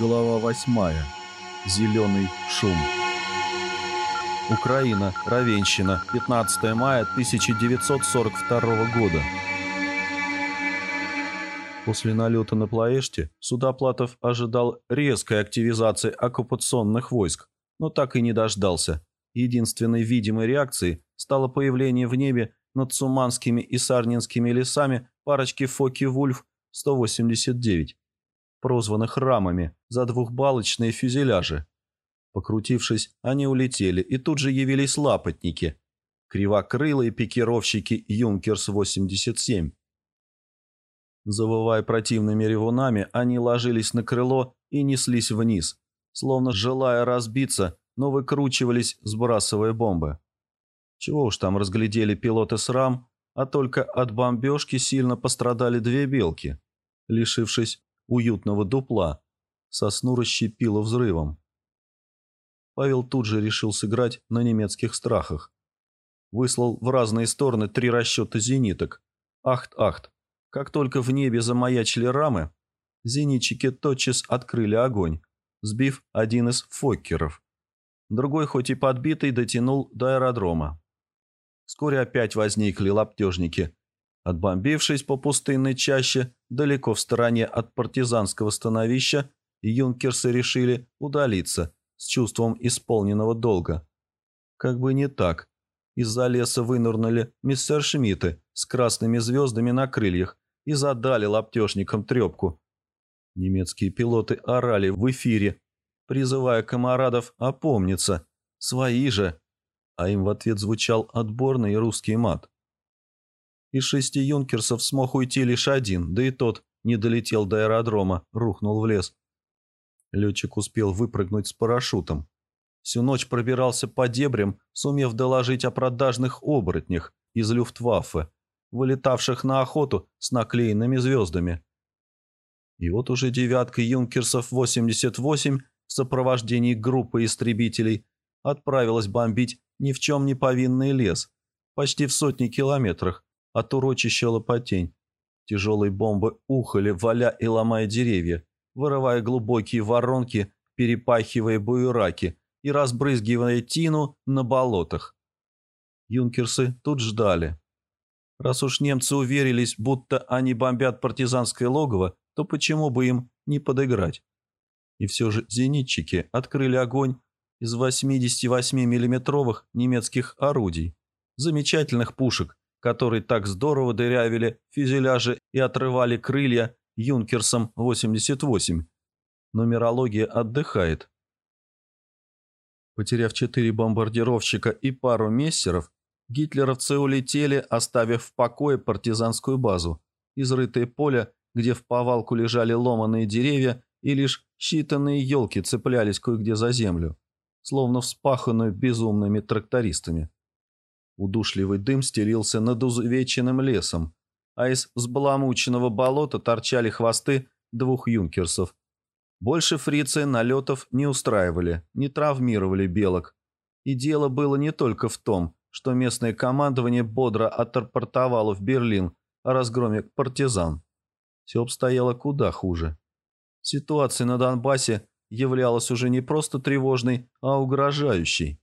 Глава восьмая. Зеленый шум. Украина, Равенщина, 15 мая 1942 года. После налета на Плоэште Судоплатов ожидал резкой активизации оккупационных войск, но так и не дождался. Единственной видимой реакцией стало появление в небе над Цуманскими и Сарнинскими лесами парочки Фоки-Вульф-189 прозванных рамами, за двухбалочные фюзеляжи. Покрутившись, они улетели, и тут же явились лапотники, кривокрылые пикировщики «Юнкерс-87». Завывая противными ревунами, они ложились на крыло и неслись вниз, словно желая разбиться, но выкручивались, сбрасывая бомбы. Чего уж там разглядели пилоты с рам, а только от бомбежки сильно пострадали две белки, лишившись уютного дупла. Сосну расщепило взрывом. Павел тут же решил сыграть на немецких страхах. Выслал в разные стороны три расчета зениток. Ахт-ахт. Как только в небе замаячили рамы, зенитчики тотчас открыли огонь, сбив один из фоккеров. Другой, хоть и подбитый, дотянул до аэродрома. Вскоре опять возникли лаптежники, Отбомбившись по пустынной чаще, далеко в стороне от партизанского становища, юнкерсы решили удалиться с чувством исполненного долга. Как бы не так. Из-за леса вынырнули мистер Шмидты с красными звездами на крыльях и задали лаптежникам трепку. Немецкие пилоты орали в эфире, призывая комарадов опомниться. «Свои же!» А им в ответ звучал отборный русский мат. Из шести юнкерсов смог уйти лишь один, да и тот не долетел до аэродрома, рухнул в лес. Летчик успел выпрыгнуть с парашютом. Всю ночь пробирался по дебрям, сумев доложить о продажных оборотнях из Люфтваффе, вылетавших на охоту с наклеенными звездами. И вот уже девятка юнкерсов 88 в сопровождении группы истребителей отправилась бомбить ни в чем не повинный лес, почти в сотни километрах, от урочища Лопатень. Тяжелые бомбы ухали, валя и ломая деревья, вырывая глубокие воронки, перепахивая буераки и разбрызгивая тину на болотах. Юнкерсы тут ждали. Раз уж немцы уверились, будто они бомбят партизанское логово, то почему бы им не подыграть? И все же зенитчики открыли огонь из 88 миллиметровых немецких орудий, замечательных пушек, которые так здорово дырявили фюзеляжи и отрывали крылья Юнкерсом 88. Нумерология отдыхает. Потеряв четыре бомбардировщика и пару мессеров, гитлеровцы улетели, оставив в покое партизанскую базу, изрытое поле, где в повалку лежали ломаные деревья и лишь считанные елки цеплялись кое-где за землю, словно вспаханную безумными трактористами. Удушливый дым стелился над увеченным лесом, а из взбаламученного болота торчали хвосты двух юнкерсов. Больше фрицы налетов не устраивали, не травмировали белок. И дело было не только в том, что местное командование бодро отрапортовало в Берлин о разгроме партизан. Все обстояло куда хуже. Ситуация на Донбассе являлась уже не просто тревожной, а угрожающей.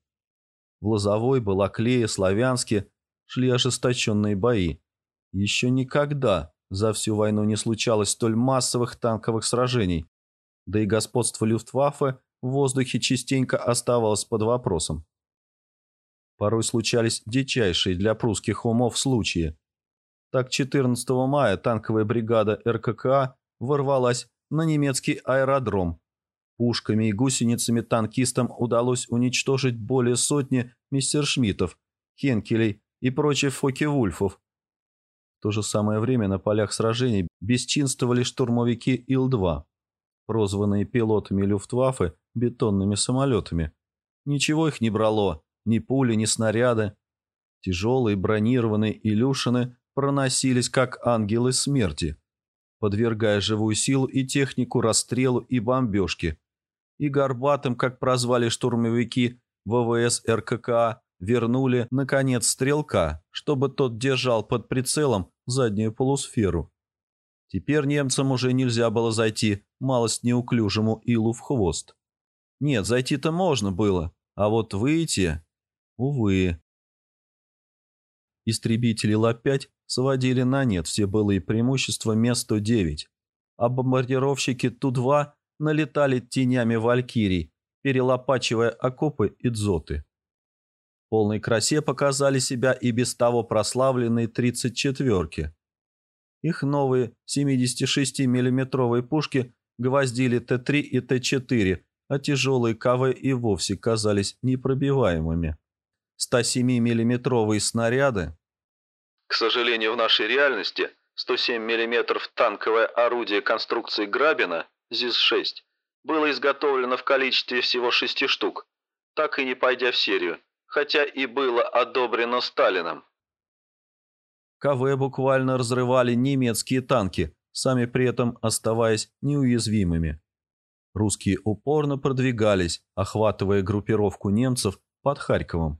В Лозовой, Балаклее, Славянске шли ожесточенные бои. Еще никогда за всю войну не случалось столь массовых танковых сражений, да и господство Люфтваффе в воздухе частенько оставалось под вопросом. Порой случались дичайшие для прусских умов случаи. Так 14 мая танковая бригада РККА ворвалась на немецкий аэродром Пушками и гусеницами танкистам удалось уничтожить более сотни мистершмиттов, хенкелей и прочих фоки-вульфов. То же самое время на полях сражений бесчинствовали штурмовики Ил-2, прозванные пилотами Люфтваффе бетонными самолетами. Ничего их не брало, ни пули, ни снаряды. Тяжелые бронированные Илюшины проносились, как ангелы смерти, подвергая живую силу и технику расстрелу и бомбежке – и Горбатым, как прозвали штурмовики ВВС РККА, вернули, наконец, стрелка, чтобы тот держал под прицелом заднюю полусферу. Теперь немцам уже нельзя было зайти малость неуклюжему илу в хвост. Нет, зайти-то можно было, а вот выйти... Увы. Истребители Ла-5 сводили на нет все былые преимущества Ме-109, а бомбардировщики Ту-2 налетали тенями валькирий, перелопачивая окопы и дзоты. Полной красе показали себя и без того прославленные 34-ки. Их новые 76 миллиметровые пушки гвоздили Т-3 и Т-4, а тяжелые КВ и вовсе казались непробиваемыми. 107 миллиметровые снаряды. К сожалению, в нашей реальности 107 мм танковое орудие конструкции Грабина ЗИС-6 было изготовлено в количестве всего шести штук, так и не пойдя в серию, хотя и было одобрено Сталином. КВ буквально разрывали немецкие танки, сами при этом оставаясь неуязвимыми. Русские упорно продвигались, охватывая группировку немцев под Харьковом.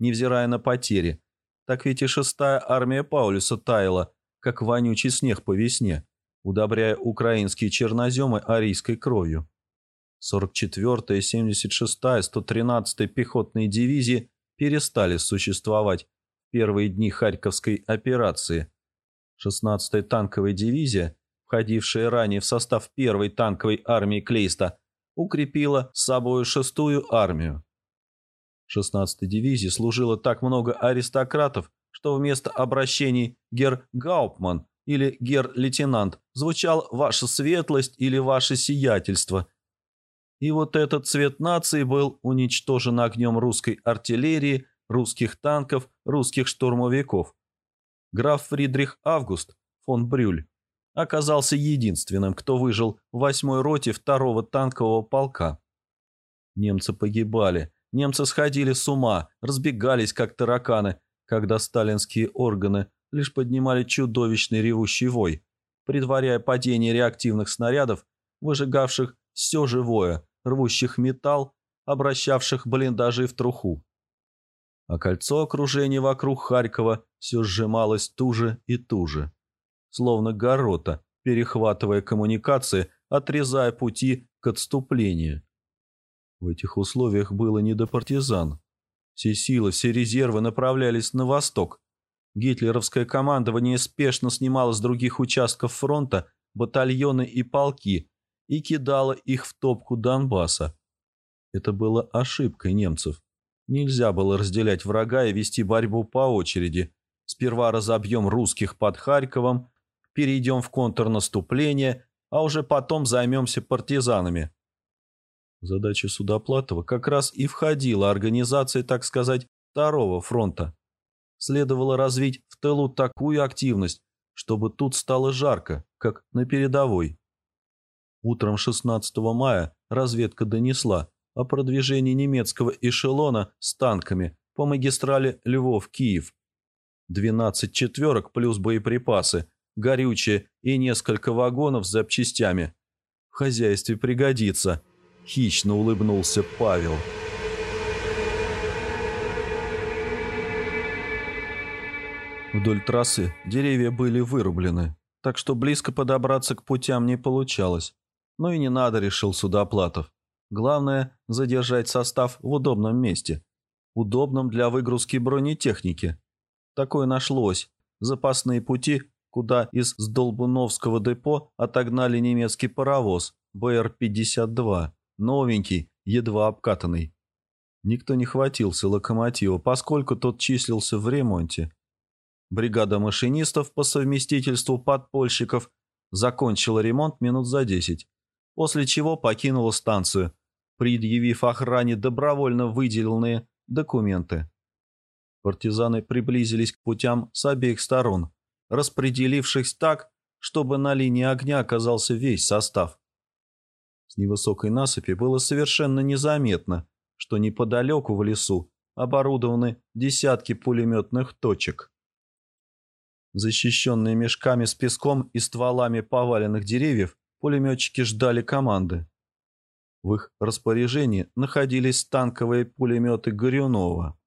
Невзирая на потери, так ведь и шестая армия Паулюса таяла, как вонючий снег по весне, удобряя украинские черноземы арийской кровью. 44-я, 76-я, 113-я пехотные дивизии перестали существовать первые дни Харьковской операции. 16-я танковая дивизия, входившая ранее в состав первой танковой армии Клейста, укрепила с собой шестую армию. В 16-й дивизии служило так много аристократов, что вместо обращений «гер Гауптман» или «гер лейтенант» звучал «ваша светлость» или «ваше сиятельство». И вот этот цвет нации был уничтожен огнем русской артиллерии русских танков, русских штурмовиков. Граф Фридрих Август фон Брюль оказался единственным, кто выжил в восьмой роте второго танкового полка. Немцы погибали, немцы сходили с ума, разбегались как тараканы, когда сталинские органы лишь поднимали чудовищный ревущий вой, предваряя падение реактивных снарядов, выжигавших все живое, рвущих металл, обращавших блиндажи в труху а кольцо окружения вокруг Харькова все сжималось туже и туже, словно горота, перехватывая коммуникации, отрезая пути к отступлению. В этих условиях было не до партизан. Все силы, все резервы направлялись на восток. Гитлеровское командование спешно снимало с других участков фронта батальоны и полки и кидало их в топку Донбасса. Это было ошибкой немцев. Нельзя было разделять врага и вести борьбу по очереди. Сперва разобьем русских под Харьковом, перейдем в контрнаступление, а уже потом займемся партизанами. В задачу Судоплатова как раз и входила организация, так сказать, второго фронта. Следовало развить в тылу такую активность, чтобы тут стало жарко, как на передовой. Утром 16 мая разведка донесла, о продвижении немецкого эшелона с танками по магистрали Львов-Киев. 12 четверок плюс боеприпасы, горючее и несколько вагонов с запчастями. В хозяйстве пригодится. Хищно улыбнулся Павел. Вдоль трассы деревья были вырублены, так что близко подобраться к путям не получалось. Но и не надо, решил Судоплатов. Главное – задержать состав в удобном месте, удобном для выгрузки бронетехники. Такое нашлось. Запасные пути, куда из Сдолбуновского депо отогнали немецкий паровоз БР-52, новенький, едва обкатанный. Никто не хватился локомотива, поскольку тот числился в ремонте. Бригада машинистов по совместительству подпольщиков закончила ремонт минут за десять, после чего покинула станцию, предъявив охране добровольно выделенные документы. Партизаны приблизились к путям с обеих сторон, распределившись так, чтобы на линии огня оказался весь состав. С невысокой насыпи было совершенно незаметно, что неподалеку в лесу оборудованы десятки пулеметных точек. Защищенные мешками с песком и стволами поваленных деревьев, пулеметчики ждали команды. В их распоряжении находились танковые пулеметы Горюнова.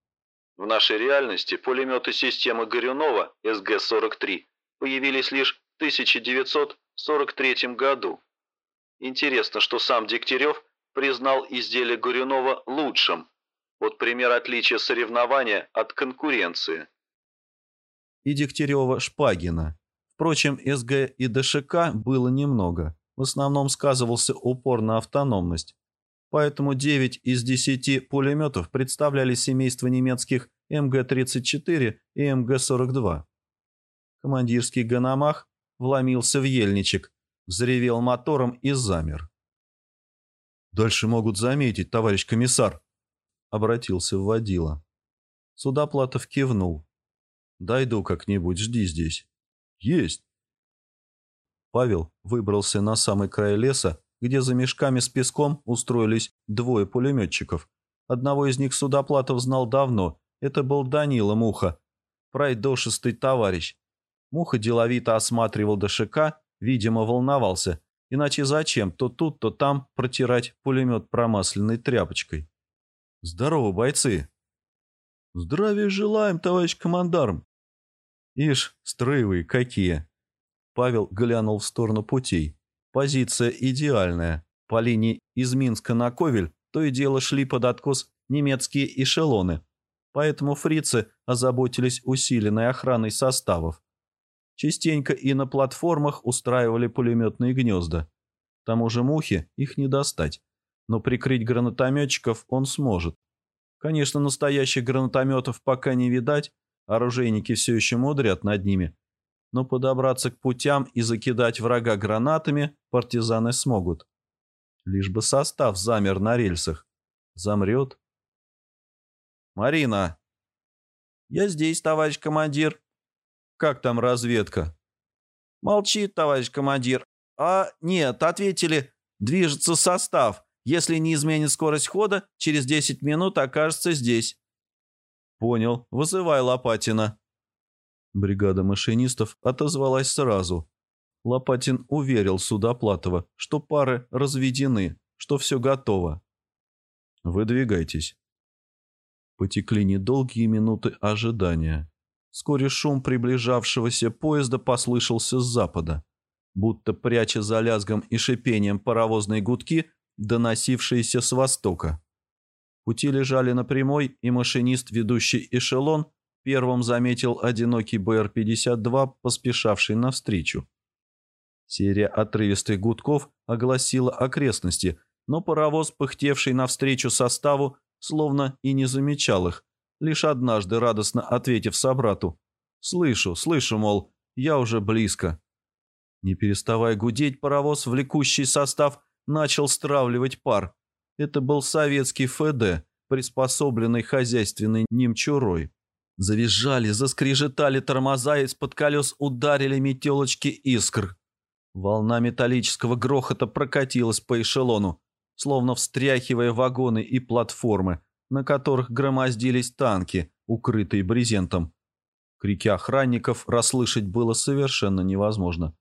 В нашей реальности пулеметы системы Горюнова СГ-43 появились лишь в 1943 году. Интересно, что сам Дегтярев признал изделие Горюнова лучшим. Вот пример отличия соревнования от конкуренции. И Дегтярева-Шпагина. Впрочем, СГ и ДШК было немного. В основном сказывался упор на автономность. Поэтому 9 из 10 пулеметов представляли семейство немецких МГ-34 и МГ-42. Командирский гономах вломился в ельничек, взревел мотором и замер. «Дальше могут заметить, товарищ комиссар», — обратился в водила. Судоплатов кивнул. «Дойду как-нибудь, жди здесь». «Есть». Павел выбрался на самый край леса, где за мешками с песком устроились двое пулеметчиков. Одного из них Судоплатов знал давно. Это был Данила Муха, прайдошистый товарищ. Муха деловито осматривал ДШК, видимо, волновался. Иначе зачем то тут, то там протирать пулемет промасленной тряпочкой? «Здорово, бойцы!» «Здравия желаем, товарищ командарм!» «Ишь, строевые какие!» Павел глянул в сторону путей. Позиция идеальная. По линии из Минска на Ковель то и дело шли под откос немецкие эшелоны. Поэтому фрицы озаботились усиленной охраной составов. Частенько и на платформах устраивали пулеметные гнезда. К тому же мухи их не достать. Но прикрыть гранатометчиков он сможет. Конечно, настоящих гранатометов пока не видать, оружейники все еще мудрят над ними, но подобраться к путям и закидать врага гранатами партизаны смогут. Лишь бы состав замер на рельсах. Замрет. «Марина!» «Я здесь, товарищ командир». «Как там разведка?» «Молчит, товарищ командир. А, нет, ответили, движется состав. Если не изменит скорость хода, через 10 минут окажется здесь». «Понял. Вызывай Лопатина». Бригада машинистов отозвалась сразу. Лопатин уверил Судоплатова, что пары разведены, что все готово. «Выдвигайтесь». Потекли недолгие минуты ожидания. Вскоре шум приближавшегося поезда послышался с запада, будто пряча за лязгом и шипением паровозные гудки, доносившиеся с востока. Пути лежали на прямой, и машинист, ведущий эшелон, Первым заметил одинокий БР-52, поспешавший навстречу. Серия отрывистых гудков огласила окрестности, но паровоз, пыхтевший навстречу составу, словно и не замечал их, лишь однажды радостно ответив собрату. «Слышу, слышу, мол, я уже близко». Не переставая гудеть, паровоз, влекущий состав, начал стравливать пар. Это был советский ФД, приспособленный хозяйственной немчурой. Завизжали, заскрежетали тормоза, из-под колес ударили метелочки искр. Волна металлического грохота прокатилась по эшелону, словно встряхивая вагоны и платформы, на которых громоздились танки, укрытые брезентом. Крики охранников расслышать было совершенно невозможно.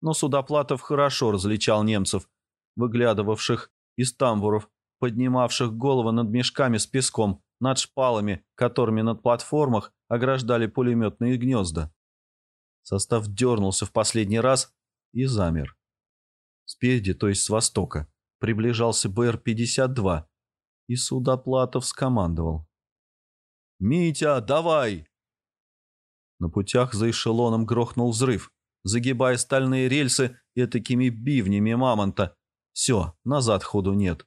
Но Судоплатов хорошо различал немцев, выглядывавших из тамбуров, поднимавших головы над мешками с песком, над шпалами, которыми над платформах ограждали пулеметные гнезда. Состав дернулся в последний раз и замер. Спереди, то есть с востока, приближался БР-52, и Судоплатов скомандовал. «Митя, давай!» На путях за эшелоном грохнул взрыв, загибая стальные рельсы и такими бивнями мамонта. Все, назад ходу нет.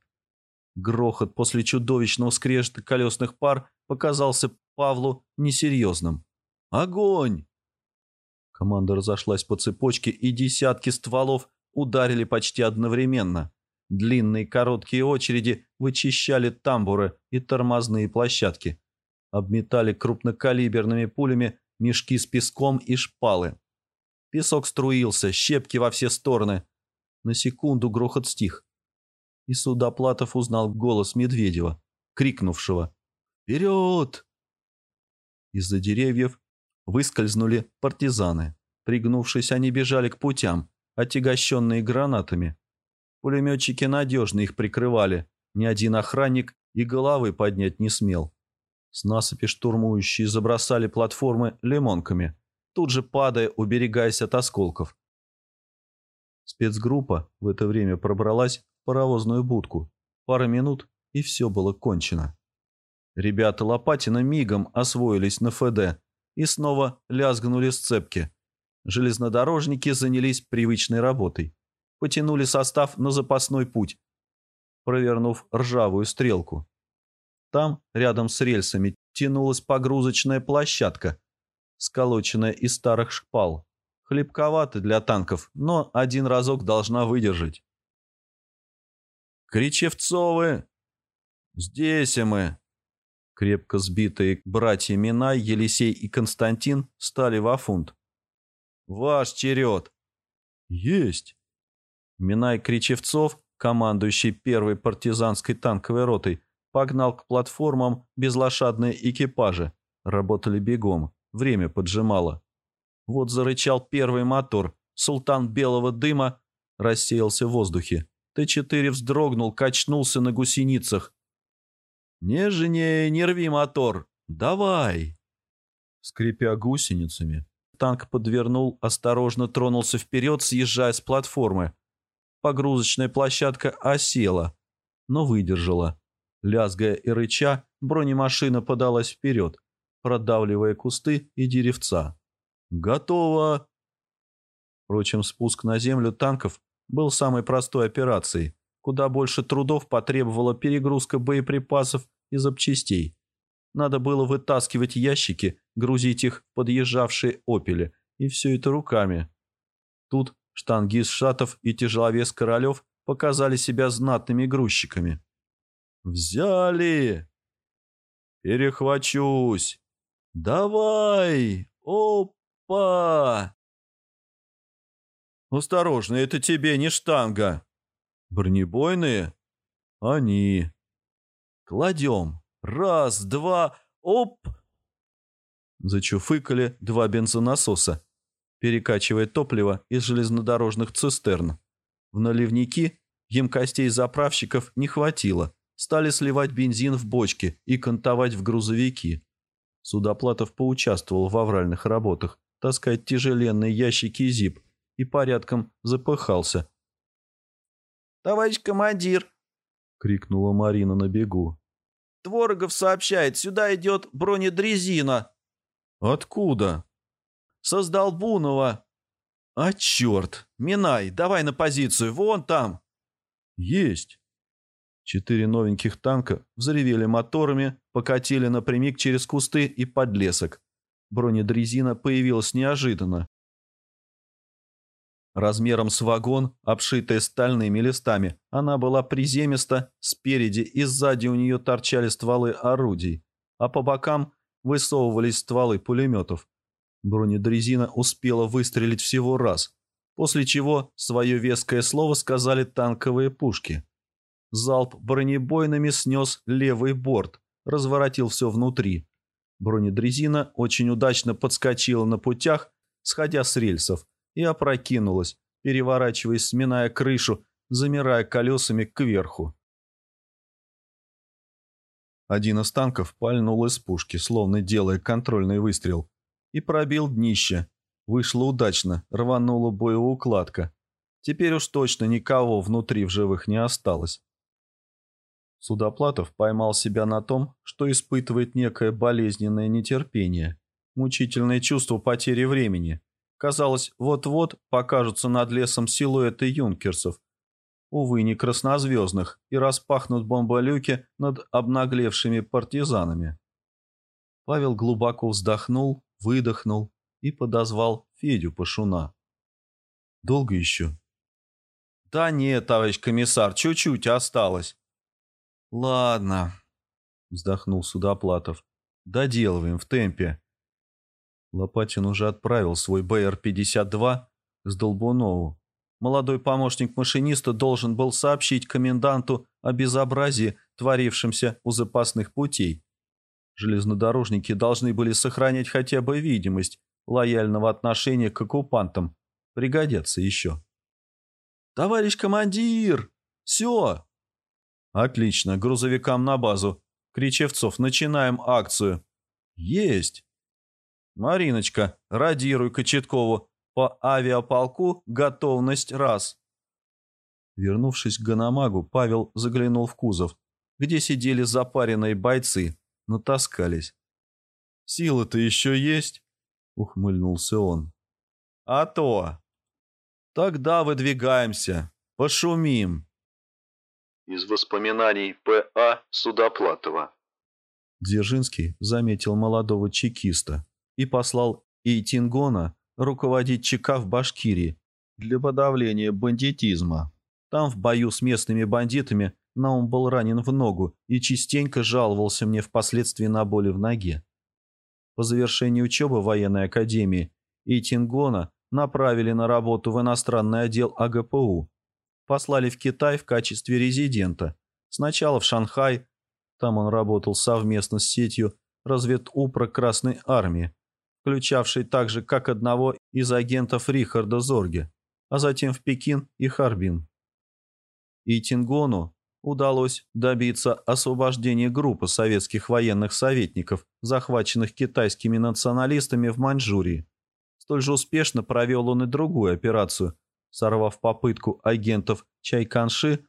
Грохот после чудовищного скрежета колесных пар показался Павлу несерьезным. «Огонь!» Команда разошлась по цепочке, и десятки стволов ударили почти одновременно. Длинные короткие очереди вычищали тамбуры и тормозные площадки. Обметали крупнокалиберными пулями мешки с песком и шпалы. Песок струился, щепки во все стороны. На секунду грохот стих и Судоплатов узнал голос Медведева, крикнувшего «Вперед!». Из-за деревьев выскользнули партизаны. Пригнувшись, они бежали к путям, отягощенные гранатами. Пулеметчики надежно их прикрывали, ни один охранник и головы поднять не смел. С насыпи штурмующие забросали платформы лимонками, тут же падая, уберегаясь от осколков. Спецгруппа в это время пробралась паровозную будку. Пара минут, и все было кончено. Ребята Лопатина мигом освоились на ФД и снова лязгнули сцепки. Железнодорожники занялись привычной работой. Потянули состав на запасной путь, провернув ржавую стрелку. Там, рядом с рельсами, тянулась погрузочная площадка, сколоченная из старых шпал. Хлебковато для танков, но один разок должна выдержать. «Кричевцовы!» «Здесь мы!» Крепко сбитые братья Минай, Елисей и Константин стали во фунт. «Ваш черед!» «Есть!» Минай Кричевцов, командующий первой партизанской танковой ротой, погнал к платформам безлошадные экипажи. Работали бегом, время поджимало. Вот зарычал первый мотор. Султан белого дыма рассеялся в воздухе. Т-4 вздрогнул, качнулся на гусеницах. «Нежнее, не рви мотор! Давай!» Скрипя гусеницами, танк подвернул, осторожно тронулся вперед, съезжая с платформы. Погрузочная площадка осела, но выдержала. Лязгая и рыча, бронемашина подалась вперед, продавливая кусты и деревца. «Готово!» Впрочем, спуск на землю танков был самой простой операцией. Куда больше трудов потребовала перегрузка боеприпасов и запчастей. Надо было вытаскивать ящики, грузить их в подъезжавшие «Опели», и все это руками. Тут штангист Шатов и тяжеловес Королев показали себя знатными грузчиками. «Взяли!» «Перехвачусь!» «Давай! Оп!» Опа! Осторожно, это тебе не штанга. Бронебойные? Они. Кладем. Раз, два, оп! Зачуфыкали два бензонасоса, перекачивая топливо из железнодорожных цистерн. В наливники емкостей заправщиков не хватило. Стали сливать бензин в бочки и кантовать в грузовики. Судоплатов поучаствовал в авральных работах, таскать тяжеленные ящики зип и порядком запыхался. «Товарищ командир!» — крикнула Марина на бегу. «Творогов сообщает, сюда идет бронедрезина». «Откуда?» «Со Сдолбунова». «А черт! Минай, давай на позицию, вон там!» «Есть!» Четыре новеньких танка взревели моторами, покатили напрямик через кусты и подлесок. Бронедрезина появилась неожиданно. Размером с вагон, обшитая стальными листами, она была приземиста, спереди и сзади у нее торчали стволы орудий, а по бокам высовывались стволы пулеметов. Бронедрезина успела выстрелить всего раз, после чего свое веское слово сказали танковые пушки. Залп бронебойными снес левый борт, разворотил все внутри. Бронедрезина очень удачно подскочила на путях, сходя с рельсов, и опрокинулась, переворачиваясь, сминая крышу, замирая колесами кверху. Один из танков пальнул из пушки, словно делая контрольный выстрел, и пробил днище. Вышло удачно, рванула боеукладка. Теперь уж точно никого внутри в живых не осталось. Судоплатов поймал себя на том, что испытывает некое болезненное нетерпение, мучительное чувство потери времени. Казалось, вот-вот покажутся над лесом силуэты юнкерсов. Увы, не краснозвездных, и распахнут бомболюки над обнаглевшими партизанами. Павел глубоко вздохнул, выдохнул и подозвал Федю Пашуна. «Долго еще?» «Да нет, товарищ комиссар, чуть-чуть осталось». «Ладно», — вздохнул Судоплатов. «Доделываем в темпе». Лопатин уже отправил свой БР-52 с Долбунову. Молодой помощник машиниста должен был сообщить коменданту о безобразии, творившемся у запасных путей. Железнодорожники должны были сохранять хотя бы видимость лояльного отношения к оккупантам. Пригодятся еще. «Товарищ командир! Все!» «Отлично, грузовикам на базу. Кричевцов, начинаем акцию». «Есть!» «Мариночка, радируй Кочеткову. По авиаполку готовность раз. Вернувшись к Ганамагу, Павел заглянул в кузов, где сидели запаренные бойцы, натаскались. «Сила-то еще есть?» — ухмыльнулся он. «А то! Тогда выдвигаемся, пошумим!» Из воспоминаний П.А. Судоплатова. Дзержинский заметил молодого чекиста и послал Эйтингона руководить ЧК в Башкирии для подавления бандитизма. Там в бою с местными бандитами Наум был ранен в ногу и частенько жаловался мне впоследствии на боли в ноге. По завершении учебы в военной академии Эйтингона направили на работу в иностранный отдел АГПУ. Послали в Китай в качестве резидента. Сначала в Шанхай, там он работал совместно с сетью разведупра Красной Армии, включавшей также как одного из агентов Рихарда Зорге, а затем в Пекин и Харбин. И Тингону удалось добиться освобождения группы советских военных советников, захваченных китайскими националистами в Маньчжурии. Столь же успешно провел он и другую операцию, сорвав попытку агентов Чайканши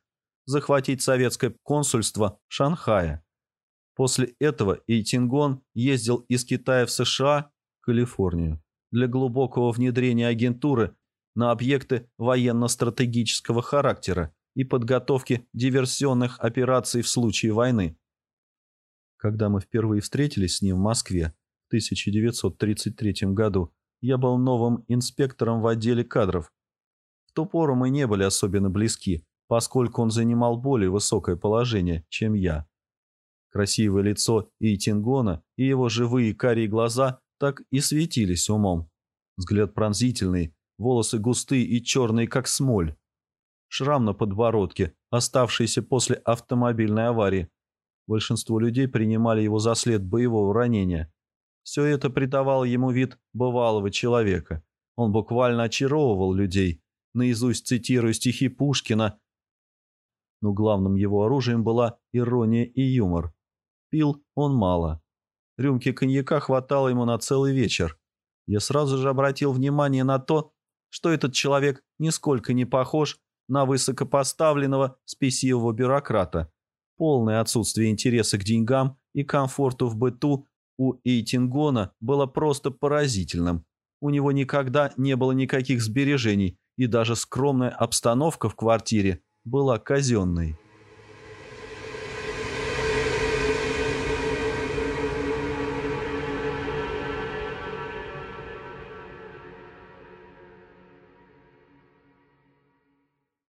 захватить советское консульство в Шанхае. После этого Эйтингон ездил из Китая в США, Калифорнию, для глубокого внедрения агентуры на объекты военно-стратегического характера и подготовки диверсионных операций в случае войны. Когда мы впервые встретились с ним в Москве в 1933 году, я был новым инспектором в отделе кадров. В ту пору мы не были особенно близки, поскольку он занимал более высокое положение, чем я. Красивое лицо Эйтингона и его живые карие глаза так и светились умом. Взгляд пронзительный, волосы густые и черные, как смоль. Шрам на подбородке, оставшийся после автомобильной аварии. Большинство людей принимали его за след боевого ранения. Все это придавало ему вид бывалого человека. Он буквально очаровывал людей, наизусть цитируя стихи Пушкина. Но главным его оружием была ирония и юмор. Пил он мало. Рюмки коньяка хватало ему на целый вечер. Я сразу же обратил внимание на то, что этот человек нисколько не похож на высокопоставленного спесивого бюрократа. Полное отсутствие интереса к деньгам и комфорту в быту у Эйтингона было просто поразительным. У него никогда не было никаких сбережений, и даже скромная обстановка в квартире была казенной.